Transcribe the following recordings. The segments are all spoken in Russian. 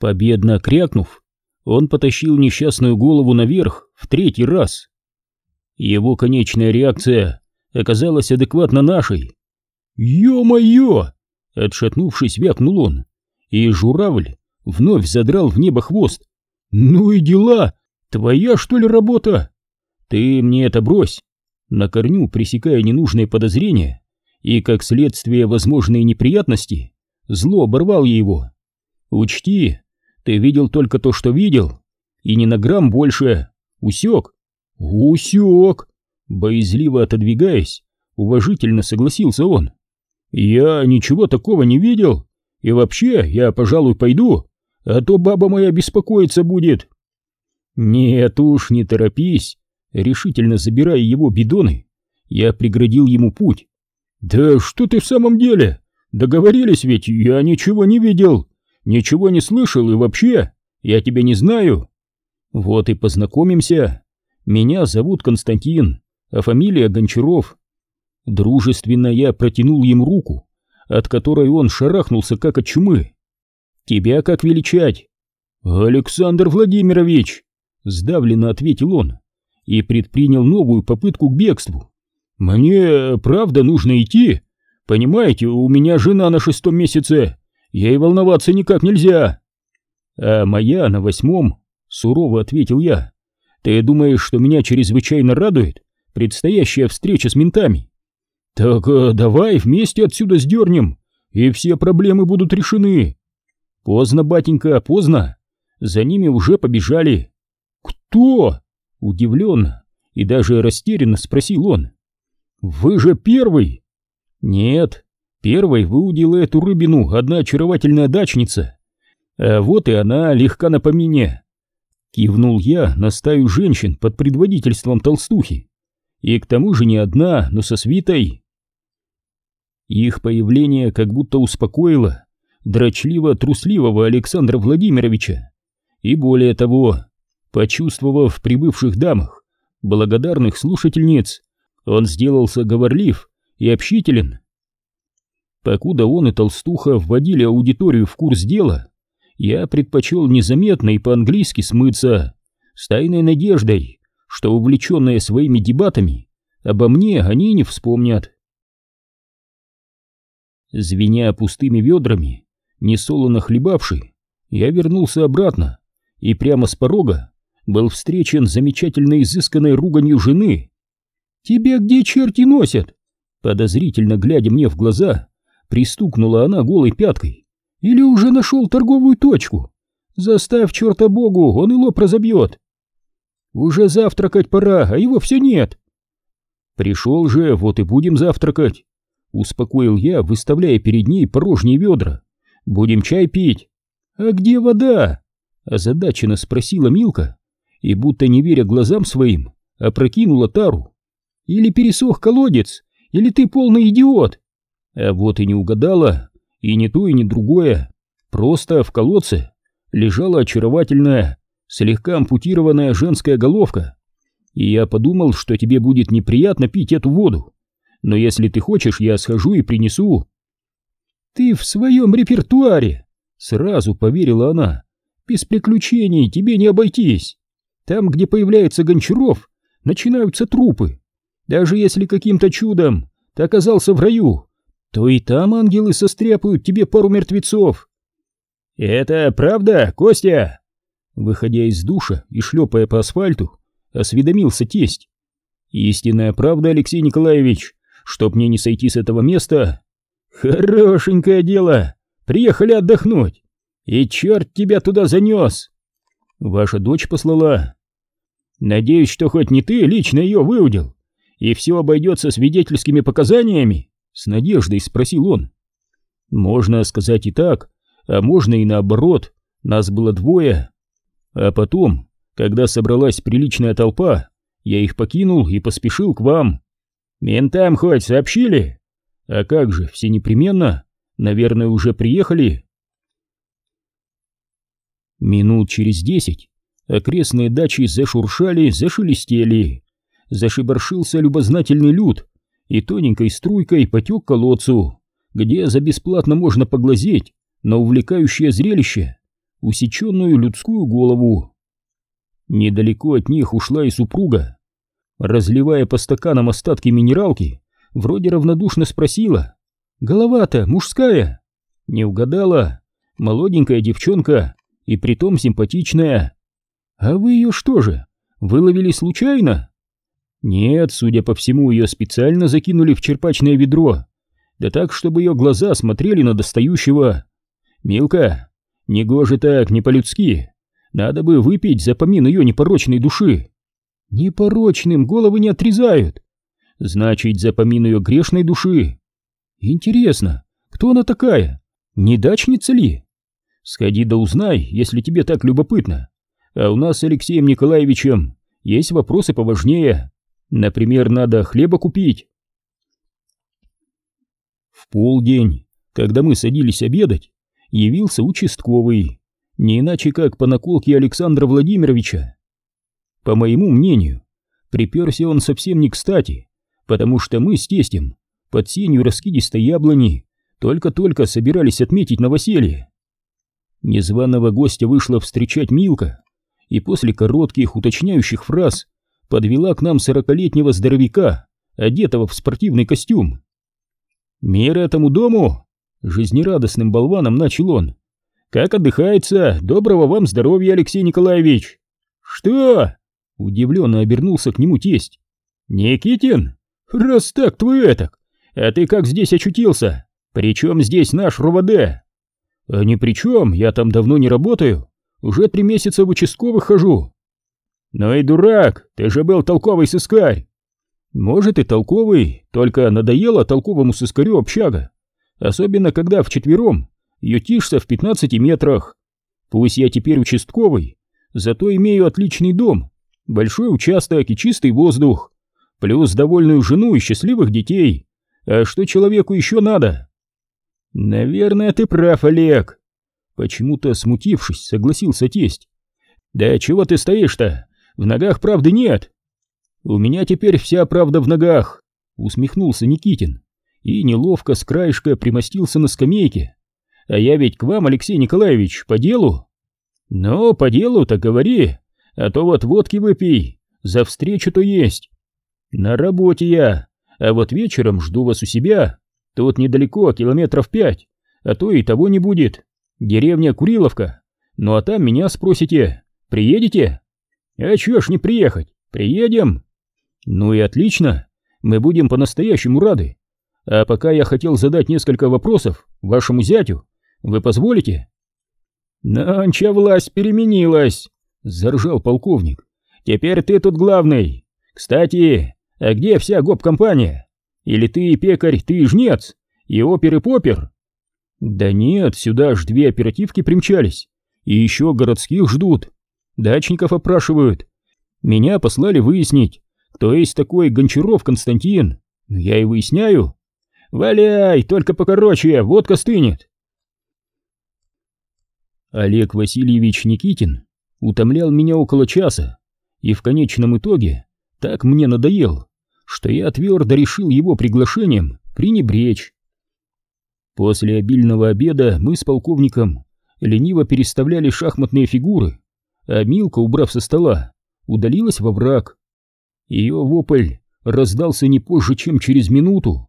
Победно крякнув, он потащил несчастную голову наверх в третий раз. Его конечная реакция оказалась адекватна нашей. «Ё-моё!» — отшатнувшись, вякнул он, и журавль вновь задрал в небо хвост. «Ну и дела! Твоя, что ли, работа?» «Ты мне это брось!» На корню пресекая ненужные подозрения и, как следствие, возможные неприятности, зло оборвал его. «Учти, ты видел только то, что видел, и не на грамм больше. Усек?» «Усек!» Боязливо отодвигаясь, уважительно согласился он. «Я ничего такого не видел, и вообще я, пожалуй, пойду, а то баба моя беспокоиться будет». «Нет уж, не торопись», решительно забирая его бидоны, я преградил ему путь. «Да что ты в самом деле? Договорились ведь, я ничего не видел, ничего не слышал и вообще, я тебя не знаю». «Вот и познакомимся. Меня зовут Константин, а фамилия Гончаров». Дружественно я протянул ему руку, от которой он шарахнулся как от чумы. «Тебя как величать?» «Александр Владимирович!» — сдавленно ответил он и предпринял новую попытку к бегству. «Мне, правда, нужно идти? Понимаете, у меня жена на шестом месяце, ей волноваться никак нельзя». «А моя на восьмом», — сурово ответил я. «Ты думаешь, что меня чрезвычайно радует предстоящая встреча с ментами?» «Так э, давай вместе отсюда сдернем, и все проблемы будут решены». «Поздно, батенька, поздно. За ними уже побежали». «Кто?» Удивленно и даже растерянно спросил он. «Вы же первый!» «Нет, первой выудила эту рыбину одна очаровательная дачница. А вот и она легка на помине». Кивнул я на стаю женщин под предводительством толстухи. И к тому же не одна, но со свитой. Их появление как будто успокоило дрочливо-трусливого Александра Владимировича. И более того, Почувствовав в прибывших дамах благодарных слушательниц, он сделался говорлив и общителен. Покуда он и толстуха вводили аудиторию в курс дела, я предпочел незаметно и по-английски смыться, с тайной надеждой, что увлеченные своими дебатами, обо мне они не вспомнят. Звеня пустыми ведрами, несолоно хлебавший, я вернулся обратно и прямо с порога был встречен замечательно изысканной руганью жены. «Тебя где черти носят?» Подозрительно глядя мне в глаза, пристукнула она голой пяткой. «Или уже нашел торговую точку? Заставь черта богу, он и лоб разобьет!» «Уже завтракать пора, а его все нет!» «Пришел же, вот и будем завтракать!» Успокоил я, выставляя перед ней порожние ведра. «Будем чай пить!» «А где вода?» Озадаченно спросила Милка, и, будто не веря глазам своим, опрокинула тару. Или пересох колодец, или ты полный идиот. А вот и не угадала, и не то, и не другое. Просто в колодце лежала очаровательная, слегка ампутированная женская головка. И я подумал, что тебе будет неприятно пить эту воду. Но если ты хочешь, я схожу и принесу. Ты в своем репертуаре, сразу поверила она. Без приключений тебе не обойтись. Там, где появляется Гончаров, начинаются трупы. Даже если каким-то чудом ты оказался в раю, то и там ангелы состряпают тебе пару мертвецов. «Это правда, Костя?» Выходя из душа и шлепая по асфальту, осведомился тесть. «Истинная правда, Алексей Николаевич, чтоб мне не сойти с этого места...» «Хорошенькое дело! Приехали отдохнуть! И черт тебя туда занес!» «Ваша дочь послала...» Надеюсь, что хоть не ты лично ее выудил, и все обойдется свидетельскими показаниями? С надеждой спросил он. Можно сказать и так, а можно и наоборот, нас было двое. А потом, когда собралась приличная толпа, я их покинул и поспешил к вам. Ментам хоть сообщили? А как же, все непременно, наверное, уже приехали. Минут через десять Окрестные дачи зашуршали, зашелестели. Зашибаршился любознательный люд и тоненькой струйкой потек колодцу, где за бесплатно можно поглазеть на увлекающее зрелище. усеченную людскую голову. Недалеко от них ушла и супруга. Разливая по стаканам остатки минералки, вроде равнодушно спросила. «Голова-то мужская?» Не угадала. Молоденькая девчонка и притом симпатичная. «А вы ее что же, выловили случайно?» «Нет, судя по всему, ее специально закинули в черпачное ведро, да так, чтобы ее глаза смотрели на достающего. Милка, негоже так, не по-людски. Надо бы выпить за помин ее непорочной души». «Непорочным головы не отрезают». «Значит, за помин ее грешной души». «Интересно, кто она такая? Не дачница ли?» Сходи да узнай, если тебе так любопытно. А у нас с Алексеем Николаевичем есть вопросы поважнее. Например, надо хлеба купить. В полдень, когда мы садились обедать, явился участковый, не иначе как по наколке Александра Владимировича. По моему мнению, приперся он совсем не кстати, потому что мы с тестем под сенью раскидистой яблони только-только собирались отметить новоселье. Незваного гостя вышла встречать Милка, и после коротких уточняющих фраз подвела к нам сорокалетнего здоровяка, одетого в спортивный костюм. «Мир этому дому!» — жизнерадостным болваном начал он. «Как отдыхается? Доброго вам здоровья, Алексей Николаевич!» «Что?» — удивленно обернулся к нему тесть. «Никитин? Раз так, твой этак! А ты как здесь очутился? Причем здесь наш РОВД?» «А ни при чем, я там давно не работаю, уже три месяца в участковых хожу». «Ну и дурак, ты же был толковый сыскарь». «Может и толковый, только надоело толковому сыскарю общага, особенно когда вчетвером ютишься в пятнадцати метрах. Пусть я теперь участковый, зато имею отличный дом, большой участок и чистый воздух, плюс довольную жену и счастливых детей. А что человеку еще надо?» «Наверное, ты прав, Олег!» Почему-то смутившись, согласился тесть. «Да чего ты стоишь-то? В ногах правды нет!» «У меня теперь вся правда в ногах!» Усмехнулся Никитин и неловко с краешка примостился на скамейке. «А я ведь к вам, Алексей Николаевич, по делу?» «Ну, по делу так говори, а то вот водки выпей, за встречу-то есть!» «На работе я, а вот вечером жду вас у себя!» Тут недалеко, километров пять, а то и того не будет. Деревня Куриловка. Ну а там меня спросите, приедете? А чё ж не приехать? Приедем. Ну и отлично, мы будем по-настоящему рады. А пока я хотел задать несколько вопросов вашему зятю. Вы позволите? Нанча власть переменилась, заржал полковник. Теперь ты тут главный. Кстати, а где вся гоп-компания? Или ты пекарь, ты жнец, и опер и попер? Да нет, сюда аж две оперативки примчались, и еще городских ждут, дачников опрашивают. Меня послали выяснить, кто есть такой Гончаров Константин. Я и выясняю. Валяй, только покороче, водка стынет. Олег Васильевич Никитин утомлял меня около часа, и в конечном итоге так мне надоел, что я твердо решил его приглашением пренебречь. После обильного обеда мы с полковником лениво переставляли шахматные фигуры, а Милка, убрав со стола, удалилась во враг. Ее вопль раздался не позже, чем через минуту.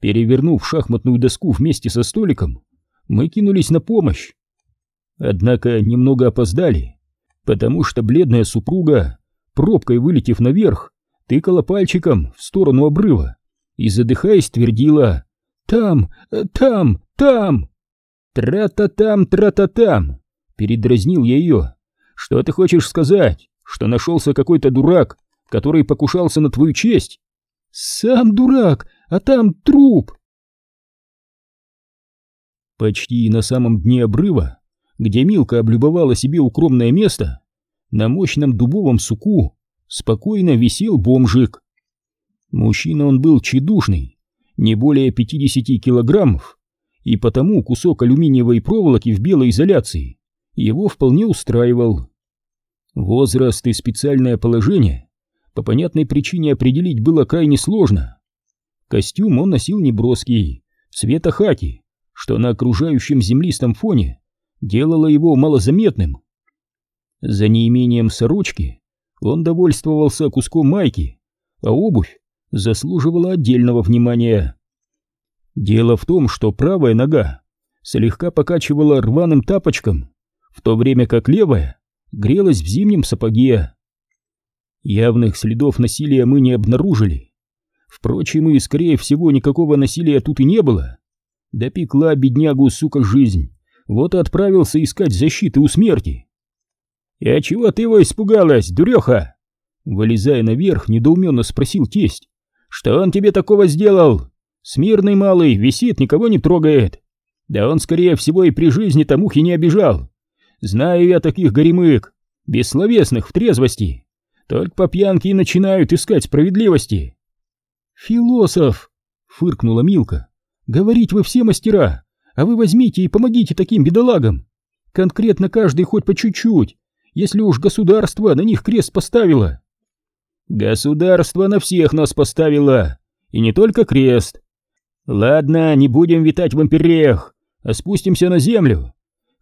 Перевернув шахматную доску вместе со столиком, мы кинулись на помощь. Однако немного опоздали, потому что бледная супруга, пробкой вылетев наверх, тыкала пальчиком в сторону обрыва и, задыхаясь, твердила «Там! Э, там! Там!» «Тра-та-там! Тра-та-там!» — передразнил я ее. «Что ты хочешь сказать? Что нашелся какой-то дурак, который покушался на твою честь?» «Сам дурак, а там труп!» Почти на самом дне обрыва, где Милка облюбовала себе укромное место, на мощном дубовом суку спокойно висел бомжик. Мужчина он был чедушный, не более 50 килограммов, и потому кусок алюминиевой проволоки в белой изоляции его вполне устраивал. Возраст и специальное положение по понятной причине определить было крайне сложно. Костюм он носил неброский, цвета хаки, что на окружающем землистом фоне делало его малозаметным. За неимением сорочки он довольствовался куском майки, а обувь заслуживала отдельного внимания. Дело в том, что правая нога слегка покачивала рваным тапочком, в то время как левая грелась в зимнем сапоге. Явных следов насилия мы не обнаружили. Впрочем, и, скорее всего, никакого насилия тут и не было. Допекла беднягу, сука, жизнь. Вот и отправился искать защиты у смерти. «И а чего ты его испугалась, дуреха?» Вылезая наверх, недоуменно спросил тесть. «Что он тебе такого сделал? Смирный малый, висит, никого не трогает. Да он, скорее всего, и при жизни-то мухи не обижал. Знаю я таких горемык, бессловесных в трезвости. Только по пьянке и начинают искать справедливости». «Философ!» — фыркнула Милка. «Говорить вы все мастера, а вы возьмите и помогите таким бедолагам. Конкретно каждый хоть по чуть-чуть, если уж государство на них крест поставило». «Государство на всех нас поставило, и не только крест. Ладно, не будем витать в империях, а спустимся на землю.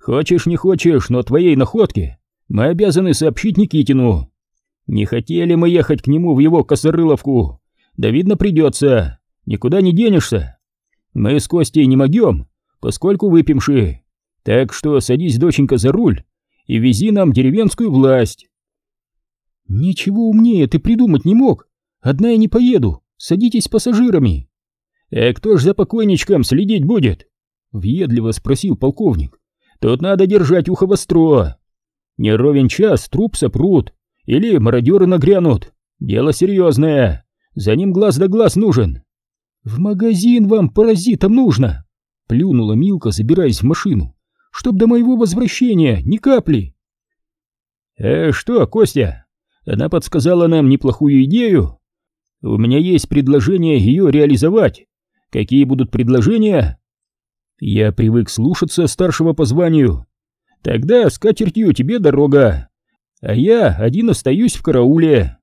Хочешь, не хочешь, но твоей находке мы обязаны сообщить Никитину. Не хотели мы ехать к нему в его косорыловку, да видно придется, никуда не денешься. Мы с Костей не могем, поскольку выпьемши. Так что садись, доченька, за руль и вези нам деревенскую власть. Ничего умнее ты придумать не мог. Одна я не поеду, садитесь с пассажирами. А кто ж за покойничком следить будет? Въедливо спросил полковник. Тут надо держать ухо востро. Не ровен час труп сопрут, или мародеры нагрянут. Дело серьезное, за ним глаз да глаз нужен. В магазин вам, паразитам, нужно. Плюнула Милка, забираясь в машину. Чтоб до моего возвращения ни капли. Э, что, Костя? Она подсказала нам неплохую идею. У меня есть предложение ее реализовать. Какие будут предложения? Я привык слушаться старшего по званию. Тогда с катертью тебе дорога, а я один остаюсь в карауле.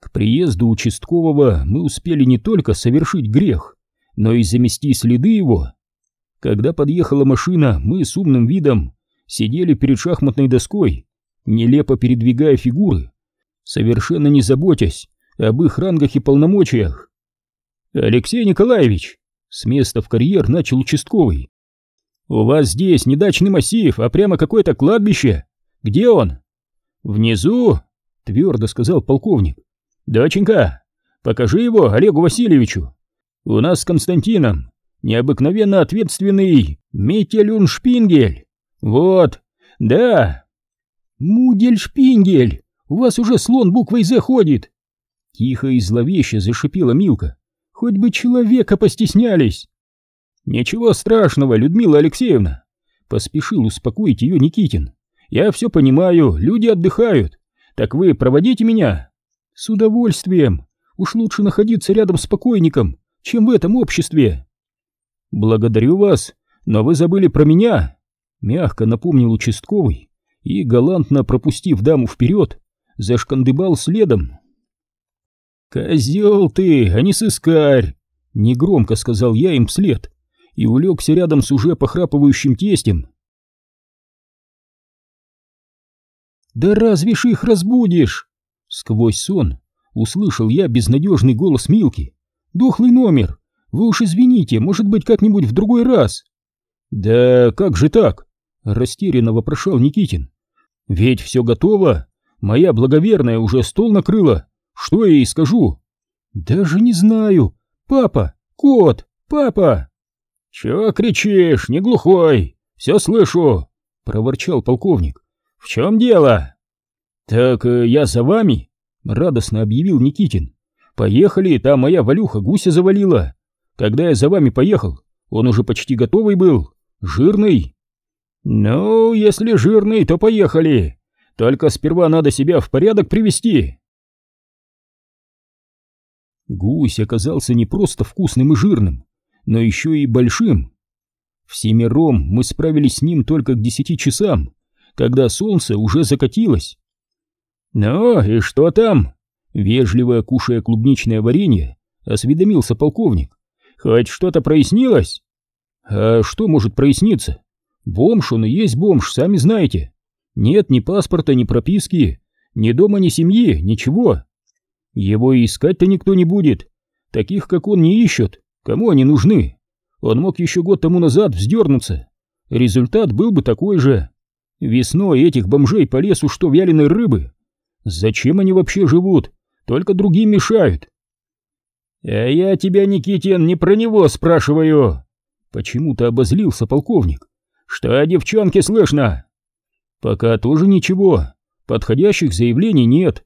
К приезду участкового мы успели не только совершить грех, но и замести следы его. Когда подъехала машина, мы с умным видом сидели перед шахматной доской, нелепо передвигая фигуры, совершенно не заботясь об их рангах и полномочиях. «Алексей Николаевич!» — с места в карьер начал участковый. «У вас здесь не дачный массив, а прямо какое-то кладбище. Где он?» «Внизу», — твердо сказал полковник. «Доченька, покажи его Олегу Васильевичу. У нас с Константином необыкновенно ответственный Метелюн-Шпингель. Вот, да». «Мудель-Шпингель, у вас уже слон буквой «З» ходит». Тихо и зловеще зашипела Милка. «Хоть бы человека постеснялись». «Ничего страшного, Людмила Алексеевна!» Поспешил успокоить ее Никитин. «Я все понимаю, люди отдыхают. Так вы проводите меня?» «С удовольствием. Уж лучше находиться рядом с покойником, чем в этом обществе». «Благодарю вас, но вы забыли про меня», — мягко напомнил участковый и, галантно пропустив даму вперед, зашкандыбал следом. «Козел ты, а не сыскарь!» — негромко сказал я им вслед и улегся рядом с уже похрапывающим тестем. «Да разве ж их разбудишь?» Сквозь сон услышал я безнадежный голос Милки. «Дохлый номер! Вы уж извините, может быть, как-нибудь в другой раз!» «Да как же так?» — растерянно вопрошал Никитин. «Ведь все готово! Моя благоверная уже стол накрыла! Что я ей скажу?» «Даже не знаю! Папа! Кот! Папа!» «Чего кричишь, не глухой? Все слышу!» — проворчал полковник. «В чем дело?» «Так э, я за вами!» — радостно объявил Никитин. «Поехали, там моя Валюха гуся завалила. Когда я за вами поехал, он уже почти готовый был, жирный». «Ну, если жирный, то поехали. Только сперва надо себя в порядок привести». Гусь оказался не просто вкусным и жирным, но еще и большим. Всемиром мы справились с ним только к десяти часам, когда солнце уже закатилось. «Ну и что там?» Вежливо кушая клубничное варенье, осведомился полковник. «Хоть что-то прояснилось?» А что может проясниться? Бомж он и есть бомж, сами знаете. Нет ни паспорта, ни прописки, ни дома, ни семьи, ничего. Его и искать-то никто не будет. Таких, как он, не ищут. Кому они нужны? Он мог еще год тому назад вздернуться. Результат был бы такой же. Весной этих бомжей по лесу что вяленой рыбы. Зачем они вообще живут? Только другим мешают. А я тебя, Никитин, не про него спрашиваю. Почему-то обозлился полковник. Что о девчонке слышно? Пока тоже ничего. Подходящих заявлений нет.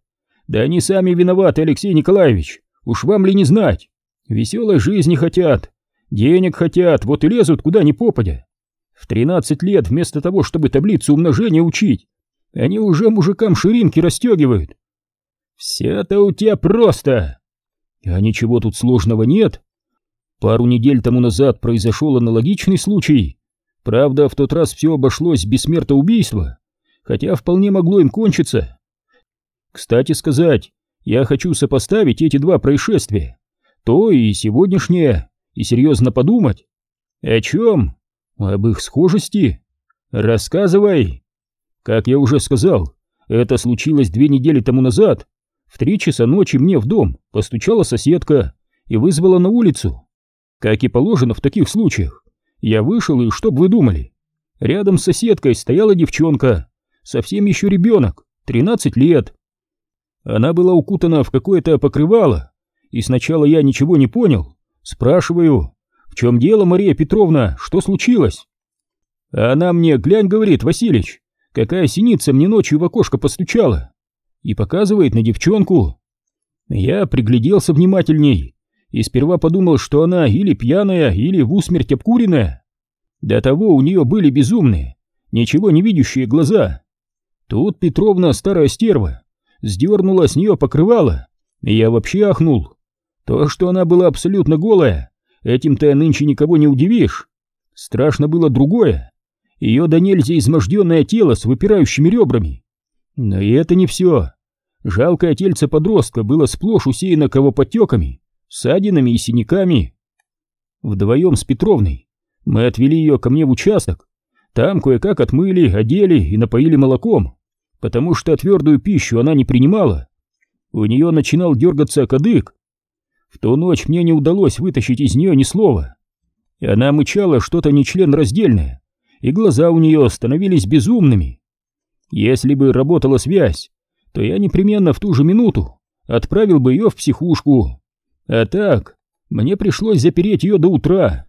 Да они сами виноваты, Алексей Николаевич. Уж вам ли не знать? Веселой жизни хотят, денег хотят, вот и лезут куда ни попадя. В 13 лет вместо того, чтобы таблицу умножения учить, они уже мужикам ширинки расстегивают. Все-то у тебя просто. А ничего тут сложного нет. Пару недель тому назад произошел аналогичный случай. Правда, в тот раз все обошлось без смертоубийства, хотя вполне могло им кончиться. Кстати сказать, я хочу сопоставить эти два происшествия, то и сегодняшнее, и серьезно подумать. О чем? Об их схожести? Рассказывай. Как я уже сказал, это случилось две недели тому назад. В три часа ночи мне в дом постучала соседка и вызвала на улицу. Как и положено в таких случаях, я вышел, и что бы вы думали? Рядом с соседкой стояла девчонка, совсем еще ребенок, 13 лет. Она была укутана в какое-то покрывало, и сначала я ничего не понял. Спрашиваю, в чем дело, Мария Петровна, что случилось? она мне, глянь, говорит, Василич, какая синица мне ночью в окошко постучала. И показывает на девчонку. Я пригляделся внимательней и сперва подумал, что она или пьяная, или в усмерть обкуренная. До того у нее были безумные, ничего не видящие глаза. Тут Петровна, старая стерва, сдернула с нее покрывало, и я вообще ахнул. То, что она была абсолютно голая, этим-то нынче никого не удивишь. Страшно было другое. Ее до нельзя изможденное тело с выпирающими ребрами. Но и это не все. Жалкое тельце подростка было сплошь усеяно кровоподтеками, ссадинами и синяками. Вдвоем с Петровной мы отвели ее ко мне в участок. Там кое-как отмыли, одели и напоили молоком потому что твердую пищу она не принимала. У нее начинал дергаться кадык. В ту ночь мне не удалось вытащить из нее ни слова. И она мычала что-то нечленораздельное, и глаза у нее становились безумными. Если бы работала связь, то я непременно в ту же минуту отправил бы ее в психушку. А так, мне пришлось запереть ее до утра.